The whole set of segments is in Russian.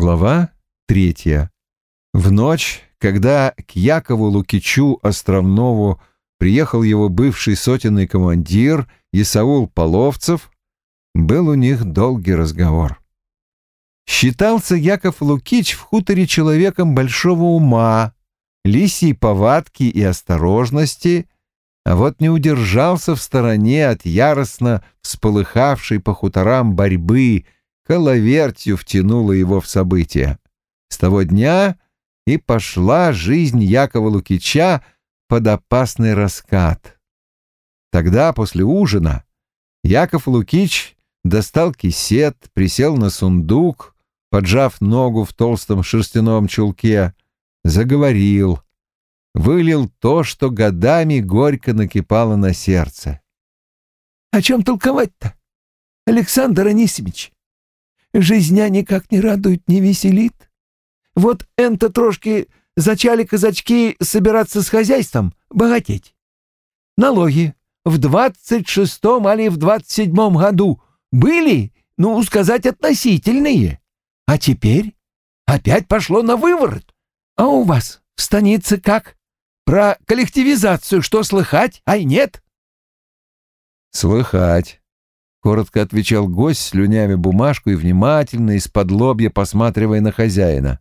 Глава третья. В ночь, когда к Якову Лукичу Островнову приехал его бывший сотенный командир Исаул Половцев, был у них долгий разговор. Считался Яков Лукич в хуторе человеком большого ума, лисьей повадки и осторожности, а вот не удержался в стороне от яростно всполыхавшей по хуторам борьбы коловертью втянула его в события. С того дня и пошла жизнь Якова Лукича под опасный раскат. Тогда, после ужина, Яков Лукич достал кисет, присел на сундук, поджав ногу в толстом шерстяном чулке, заговорил, вылил то, что годами горько накипало на сердце. — О чем толковать-то, Александр Анисимович? Жизня никак не радует, не веселит. Вот энто трошки зачали казачки собираться с хозяйством, богатеть. Налоги в двадцать шестом али в двадцать седьмом году были, ну, сказать, относительные. А теперь опять пошло на выворот. А у вас в станице как? Про коллективизацию что слыхать, ай нет? Слыхать. — коротко отвечал гость, слюнями бумажку и внимательно из-под лобья посматривая на хозяина.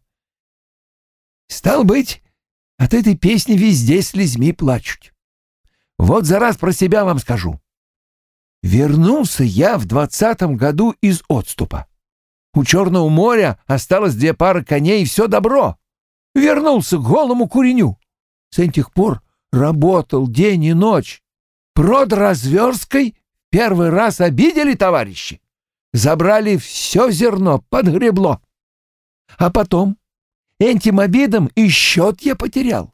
«Стал быть, от этой песни везде слезьми плачут. Вот за раз про себя вам скажу. Вернулся я в двадцатом году из отступа. У Черного моря осталось две пары коней и все добро. Вернулся к голому куреню. С этих пор работал день и ночь. Прод разверской Первый раз обидели товарищи. Забрали все зерно, подгребло. А потом этим обидом и счет я потерял.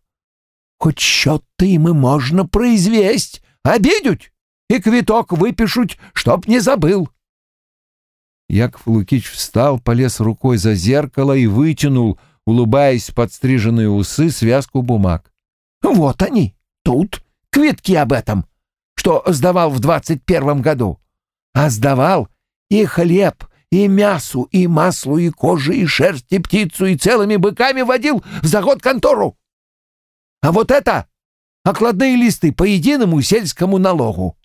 Хоть счет-то им и можно произвесть, обидють и квиток выпишут, чтоб не забыл. Яков Лукич встал, полез рукой за зеркало и вытянул, улыбаясь подстриженные усы, связку бумаг. «Вот они, тут, квитки об этом что сдавал в двадцать первом году, а сдавал и хлеб, и мясу, и маслу, и кожу, и шерсть, и птицу, и целыми быками водил в загод контору. А вот это — окладные листы по единому сельскому налогу.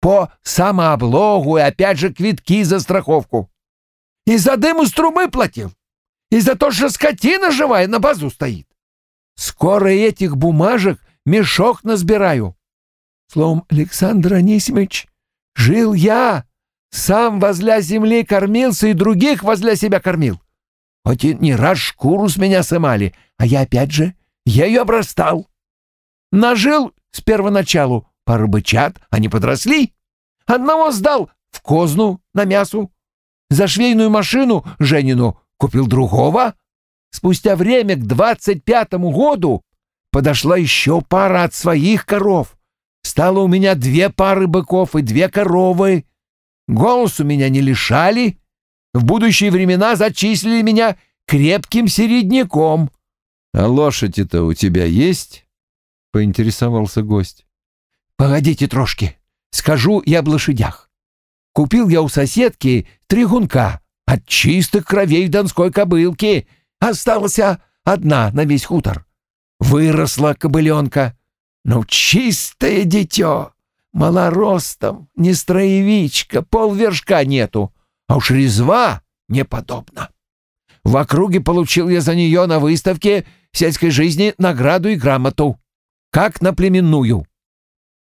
По самооблогу и опять же квитки за страховку. И за дым из трубы платил. И за то, что скотина живая на базу стоит. Скоро этих бумажек мешок насбираю. Словом, Александр Анисимович, жил я, сам возле земли кормился и других возле себя кормил. Хоть и не раз шкуру с меня сымали, а я опять же ею обрастал. Нажил с первоначалу пару бычат, они подросли. Одного сдал в козну на мясу. За швейную машину Женину купил другого. Спустя время к двадцать пятому году подошла еще пара от своих коров. Стало у меня две пары быков и две коровы. Голос у меня не лишали. В будущие времена зачислили меня крепким середняком. — А лошади-то у тебя есть? — поинтересовался гость. — Погодите трошки, скажу я об лошадях. Купил я у соседки тригунка от чистых кровей донской кобылки. Осталась одна на весь хутор. Выросла кобыленка. Ну, чистое дитё, малоростом, не строевичка, полвершка нету, а уж резва неподобна. В округе получил я за нее на выставке сельской жизни награду и грамоту, как на племенную.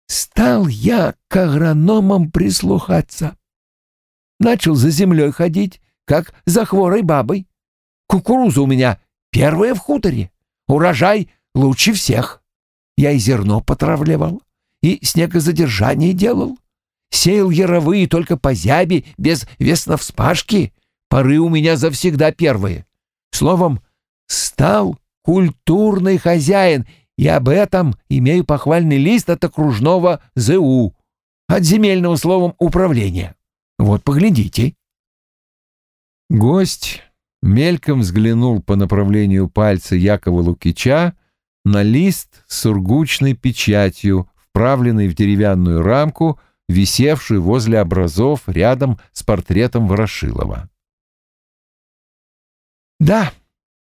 Стал я к агрономам прислухаться. Начал за землей ходить, как за хворой бабой. Кукуруза у меня первая в хуторе, урожай лучше всех. Я и зерно потравливал, и снегозадержание делал. Сеял яровые только по зябе, без весновспашки. Поры у меня завсегда первые. Словом, стал культурный хозяин, и об этом имею похвальный лист от окружного ЗУ, от земельного словом управления. Вот поглядите. Гость мельком взглянул по направлению пальца Якова Лукича, на лист с сургучной печатью, вправленный в деревянную рамку, висевшую возле образов рядом с портретом Ворошилова. Да,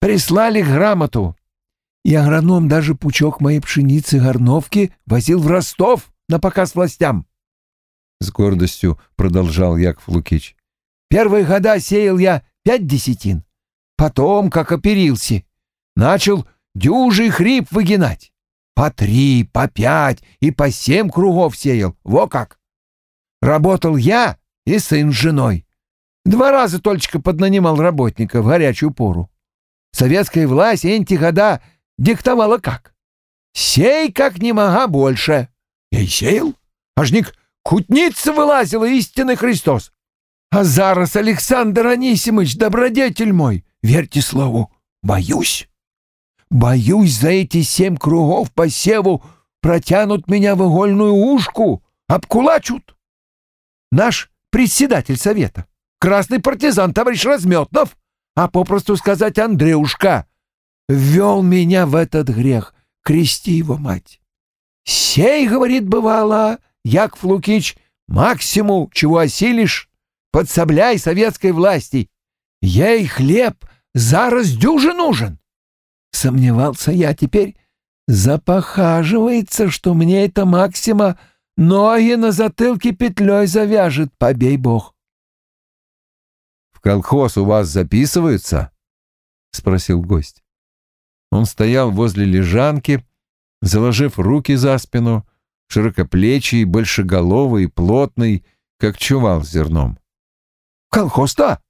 прислали грамоту. И агроном даже пучок моей пшеницы горновки возил в Ростов на показ властям. С гордостью продолжал Яков Лукич. Первые года сеял я пять десятин. Потом, как оперился, начал дюжий хрип выгинать. По три, по пять и по семь кругов сеял. Во как! Работал я и сын с женой. Два раза только поднанимал работника в горячую пору. Советская власть эти года диктовала как? Сей как не мога больше. Я и сеял. Ажник кутница вылазила, истинный Христос. А зараз Александр Анисимыч, добродетель мой, верьте слову, боюсь. Боюсь, за эти семь кругов по севу протянут меня в игольную ушку, обкулачут. Наш председатель совета, красный партизан товарищ Разметнов, а попросту сказать Андрюшка, ввел меня в этот грех, крести его мать. Сей, говорит, бывало, Яков Лукич, максимум, чего осилишь, подсобляй советской власти. Ей хлеб зараз дюже нужен. Сомневался я теперь. Запохаживается, что мне эта Максима ноги на затылке петлей завяжет, побей бог. «В колхоз у вас записываются?» — спросил гость. Он стоял возле лежанки, заложив руки за спину, широкоплечий, большеголовый, плотный, как чувал с зерном. «Колхоз-то?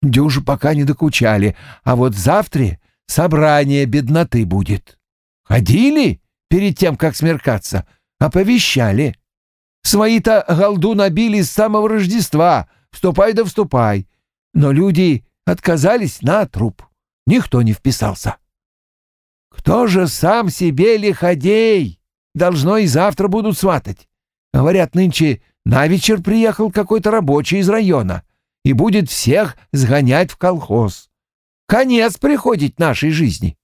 Дюжу пока не докучали, а вот завтра собрание бедноты будет. Ходили перед тем, как смеркаться, оповещали. Свои-то голду набили с самого Рождества, вступай да вступай. Но люди отказались на труп, никто не вписался. Кто же сам себе лиходей? Должно и завтра будут сватать. Говорят, нынче на вечер приехал какой-то рабочий из района и будет всех сгонять в колхоз. Конец приходит нашей жизни.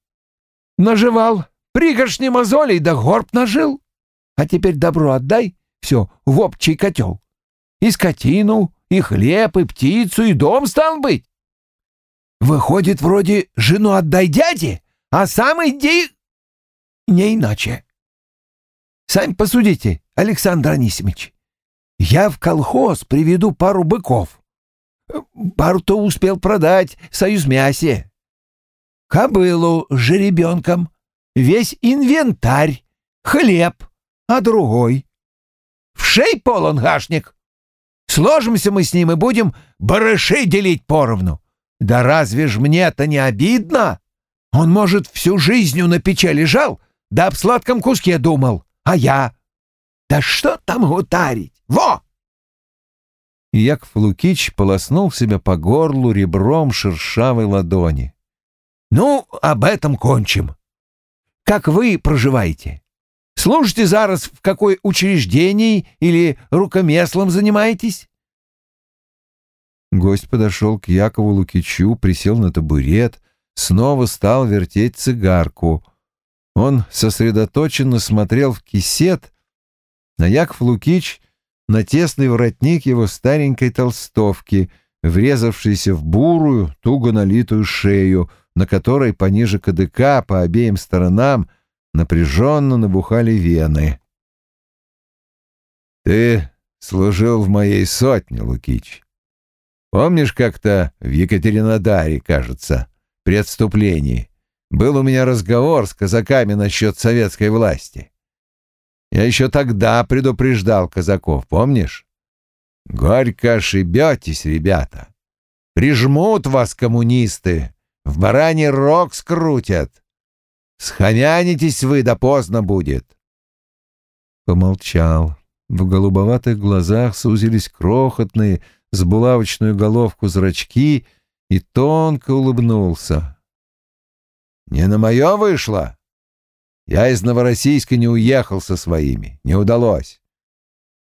Наживал, пригоршни мозолей да горб нажил. А теперь добро отдай, все, в общий котел. И скотину, и хлеб, и птицу, и дом стал быть. Выходит, вроде жену отдай дяде, а сам иди... Не иначе. Сами посудите, Александр Анисимович. Я в колхоз приведу пару быков. Пару-то успел продать союз мясе. Кобылу с жеребенком, весь инвентарь, хлеб, а другой. В шей полон гашник. Сложимся мы с ним и будем барыши делить поровну. Да разве ж мне-то не обидно? Он, может, всю жизнью на печи лежал, да об сладком куске думал, а я... Да что там гутарить? Во! Яков Лукич полоснул себя по горлу ребром шершавой ладони. «Ну, об этом кончим. Как вы проживаете? Служите зараз в какой учреждении или рукомеслом занимаетесь?» Гость подошел к Якову Лукичу, присел на табурет, снова стал вертеть цигарку. Он сосредоточенно смотрел в кисет, а Яков Лукич на тесный воротник его старенькой толстовки, врезавшийся в бурую, туго налитую шею, на которой пониже кадыка по обеим сторонам напряженно набухали вены. «Ты служил в моей сотне, Лукич. Помнишь, как-то в Екатеринодаре, кажется, при отступлении, был у меня разговор с казаками насчет советской власти?» Я еще тогда предупреждал казаков, помнишь? Горько ошибетесь, ребята. Прижмут вас коммунисты, в бараний рог скрутят. Схомянитесь вы, да поздно будет. Помолчал. В голубоватых глазах сузились крохотные, с булавочную головку зрачки и тонко улыбнулся. «Не на мое вышло?» Я из Новороссийска не уехал со своими, не удалось.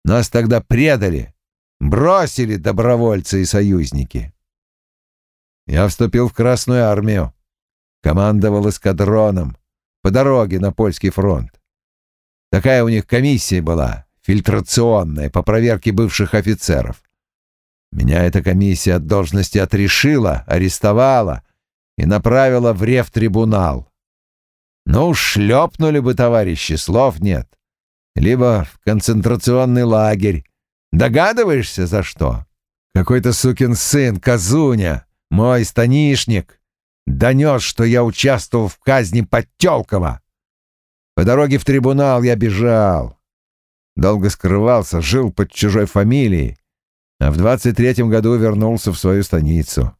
Нас тогда предали, бросили добровольцы и союзники. Я вступил в Красную армию, командовал эскадроном по дороге на польский фронт. Такая у них комиссия была, фильтрационная, по проверке бывших офицеров. Меня эта комиссия от должности отрешила, арестовала и направила в рефтрибунал. Ну, шлепнули бы, товарищи, слов нет. Либо в концентрационный лагерь. Догадываешься, за что? Какой-то сукин сын, Казуня, мой станишник, донес, что я участвовал в казни Подтелкова. По дороге в трибунал я бежал. Долго скрывался, жил под чужой фамилией, а в двадцать третьем году вернулся в свою станицу.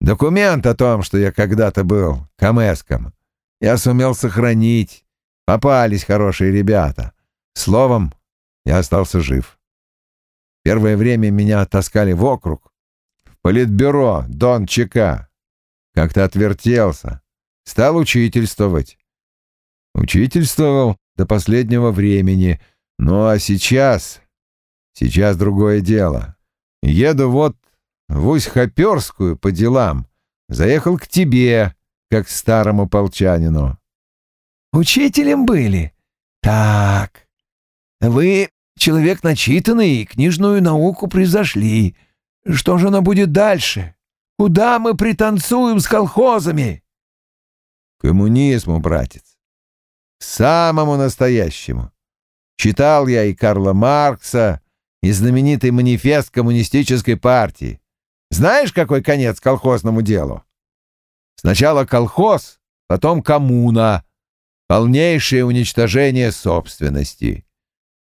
Документ о том, что я когда-то был камэском, я сумел сохранить. Попались хорошие ребята. Словом, я остался жив. Первое время меня таскали в округ, в политбюро Дон ЧК. Как-то отвертелся, стал учительствовать. Учительствовал до последнего времени, ну а сейчас... Сейчас другое дело. Еду вот в Усть-Хоперскую по делам. Заехал к тебе, как старому полчанину. Учителем были? Так. Вы человек начитанный и книжную науку превзошли. Что же оно будет дальше? Куда мы пританцуем с колхозами? Коммунизму, братец. Самому настоящему. Читал я и Карла Маркса, и знаменитый манифест коммунистической партии. Знаешь, какой конец колхозному делу? Сначала колхоз, потом коммуна, полнейшее уничтожение собственности.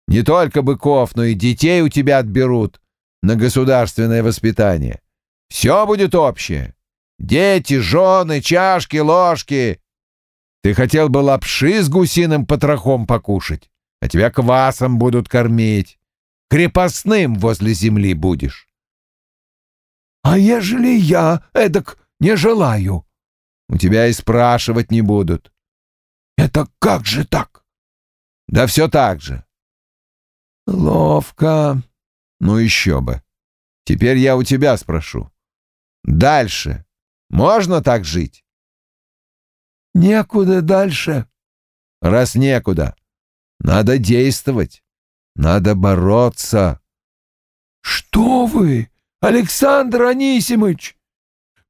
Не только быков, но и детей у тебя отберут на государственное воспитание. Все будет общее. Дети, жены, чашки, ложки. Ты хотел бы лапши с гусиным потрохом покушать, а тебя квасом будут кормить. Крепостным возле земли будешь. А ежели я эдак не желаю? У тебя и спрашивать не будут. Это как же так? Да все так же. Ловко. Ну еще бы. Теперь я у тебя спрошу. Дальше. Можно так жить? Некуда дальше. Раз некуда, надо действовать. Надо бороться. Что вы, Александр Анисимыч?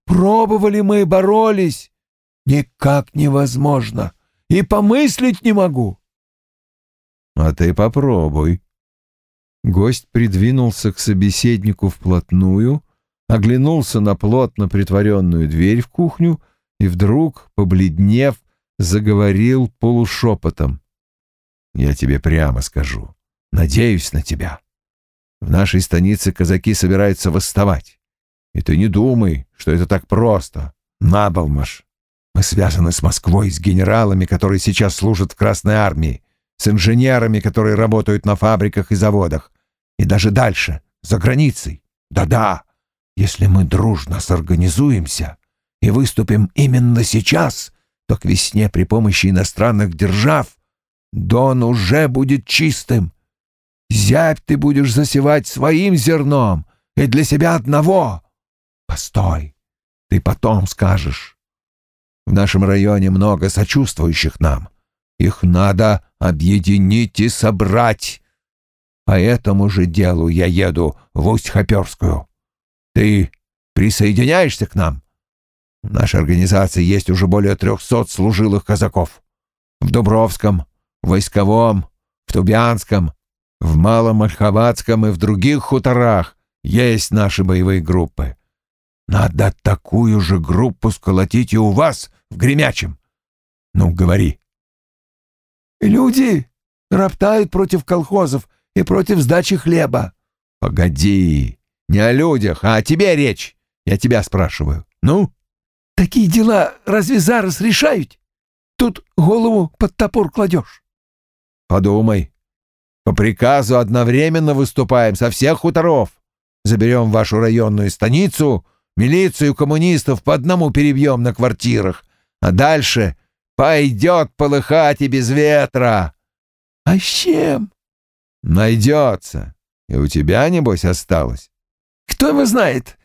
Пробовали мы, боролись. Никак невозможно. И помыслить не могу. А ты попробуй. Гость придвинулся к собеседнику вплотную, оглянулся на плотно притворенную дверь в кухню и вдруг, побледнев, заговорил полушепотом. «Я тебе прямо скажу. Надеюсь на тебя. В нашей станице казаки собираются восставать. И ты не думай, что это так просто. Набалмаш. Мы связаны с Москвой, с генералами, которые сейчас служат в Красной армии, с инженерами, которые работают на фабриках и заводах, и даже дальше, за границей. Да-да, если мы дружно сорганизуемся и выступим именно сейчас, то к весне при помощи иностранных держав Дон уже будет чистым. Зябь ты будешь засевать своим зерном и для себя одного. Постой, ты потом скажешь. В нашем районе много сочувствующих нам. Их надо объединить и собрать. По этому же делу я еду в Усть-Хоперскую. Ты присоединяешься к нам? В нашей организации есть уже более трехсот служилых казаков. В Дубровском, в Войсковом, в Тубянском, в Малом Ольховатском и в других хуторах есть наши боевые группы. Надо такую же группу сколотить и у вас в Гремячем. Ну, говори. Люди роптают против колхозов и против сдачи хлеба. Погоди, не о людях, а о тебе речь. Я тебя спрашиваю. Ну? Такие дела разве зараз решают? Тут голову под топор кладешь. Подумай. По приказу одновременно выступаем со всех хуторов. Заберем вашу районную станицу — Милицию коммунистов по одному перебьем на квартирах, а дальше пойдет полыхать и без ветра. А с чем? Найдется. И у тебя, небось, осталось. Кто его знает?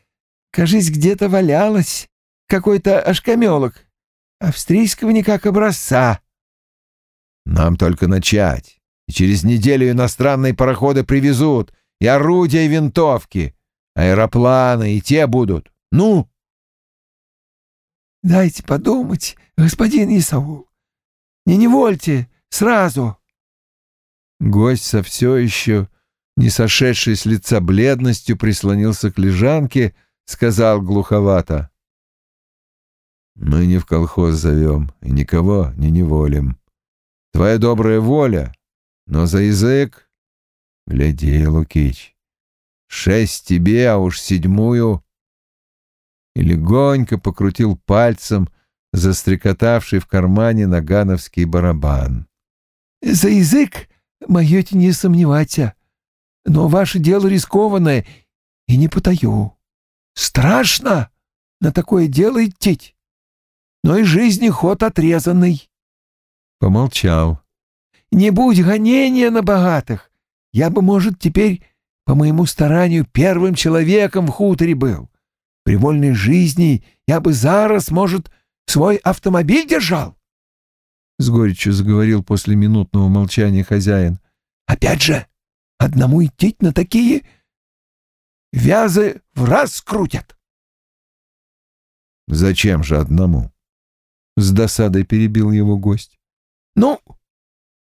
Кажись, где-то валялась. Какой-то ошкамелок. Австрийского никак образца. Нам только начать. И через неделю иностранные пароходы привезут. И орудия, и винтовки. Аэропланы, и те будут. Ну, Дайте подумать, господин Исаул. Не невольте сразу. Гость со все еще не сошедший с лица бледностью прислонился к лежанке, сказал глуховато. «Мы не в колхоз зовем и никого не неволим. Твоя добрая воля, но за язык...» «Гляди, Лукич, шесть тебе, а уж седьмую...» И легонько покрутил пальцем застрекотавший в кармане нагановский барабан. «За язык моете не сомневаться, но ваше дело рискованное, и не потаю. Страшно на такое дело идти, но и жизни ход отрезанный». Помолчал. «Не будь гонения на богатых, я бы, может, теперь по моему старанию первым человеком в хуторе был. При вольной жизни я бы зараз, может, свой автомобиль держал. С горечью заговорил после минутного молчания хозяин. Опять же, одному идти на такие вязы в раз крутят. Зачем же одному? С досадой перебил его гость. Ну,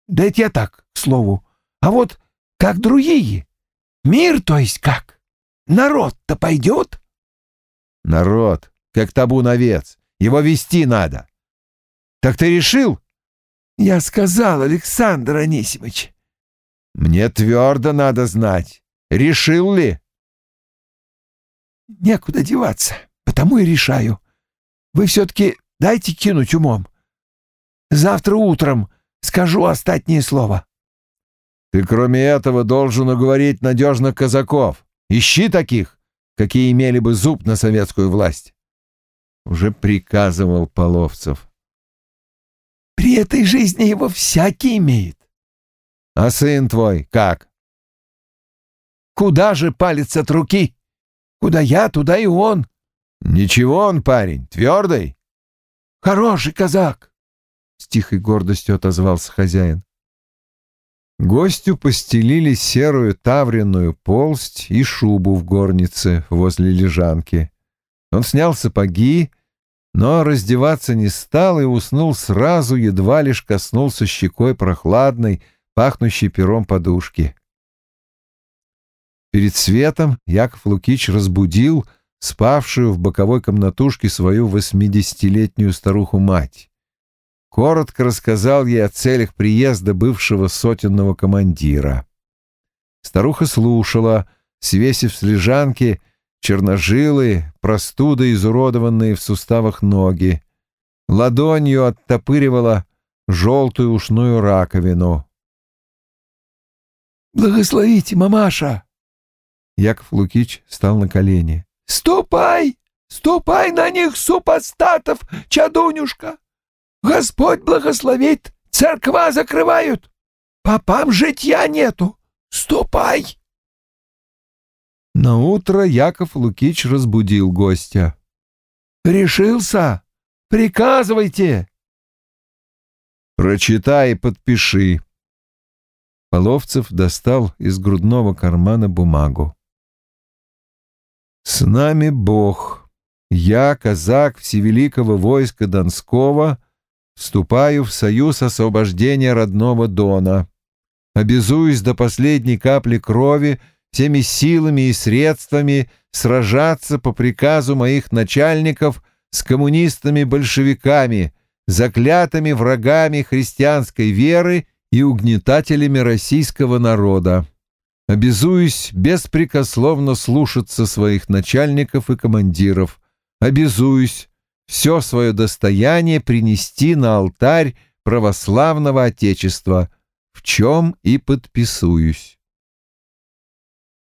да это я так, к слову. А вот как другие. Мир, то есть как? Народ-то пойдет? Народ, как табун овец. Его вести надо. Так ты решил? Я сказал, Александр Анисимович. Мне твердо надо знать. Решил ли? Некуда деваться, потому и решаю. Вы все-таки дайте кинуть умом. Завтра утром скажу остатнее слово. Ты кроме этого должен уговорить надежных казаков. Ищи таких, какие имели бы зуб на советскую власть. Уже приказывал Половцев. При этой жизни его всякий имеет. А сын твой как? Куда же палец от руки? Куда я, туда и он. Ничего он, парень, твердый. Хороший казак. С тихой гордостью отозвался хозяин. Гостю постелили серую тавренную полсть и шубу в горнице возле лежанки. Он снял сапоги, но раздеваться не стал и уснул сразу, едва лишь коснулся щекой прохладной, пахнущей пером подушки. Перед светом Яков Лукич разбудил спавшую в боковой комнатушке свою восьмидесятилетнюю старуху-мать коротко рассказал ей о целях приезда бывшего сотенного командира. Старуха слушала, свесив с лежанки черножилые, простудой изуродованные в суставах ноги. Ладонью оттопыривала желтую ушную раковину. «Благословите, мамаша!» Яков Лукич стал на колени. «Ступай! Ступай на них, супостатов, чадунюшка! Господь благословит, церква закрывают. Попам житья нету. Ступай!» На утро Яков Лукич разбудил гостя. «Решился? Приказывайте!» «Прочитай и подпиши». Половцев достал из грудного кармана бумагу. «С нами Бог. Я, казак Всевеликого войска Донского, Вступаю в союз освобождения родного Дона. Обязуюсь до последней капли крови всеми силами и средствами сражаться по приказу моих начальников с коммунистами-большевиками, заклятыми врагами христианской веры и угнетателями российского народа. Обязуюсь беспрекословно слушаться своих начальников и командиров. Обязуюсь все свое достояние принести на алтарь православного Отечества, в чем и подписуюсь.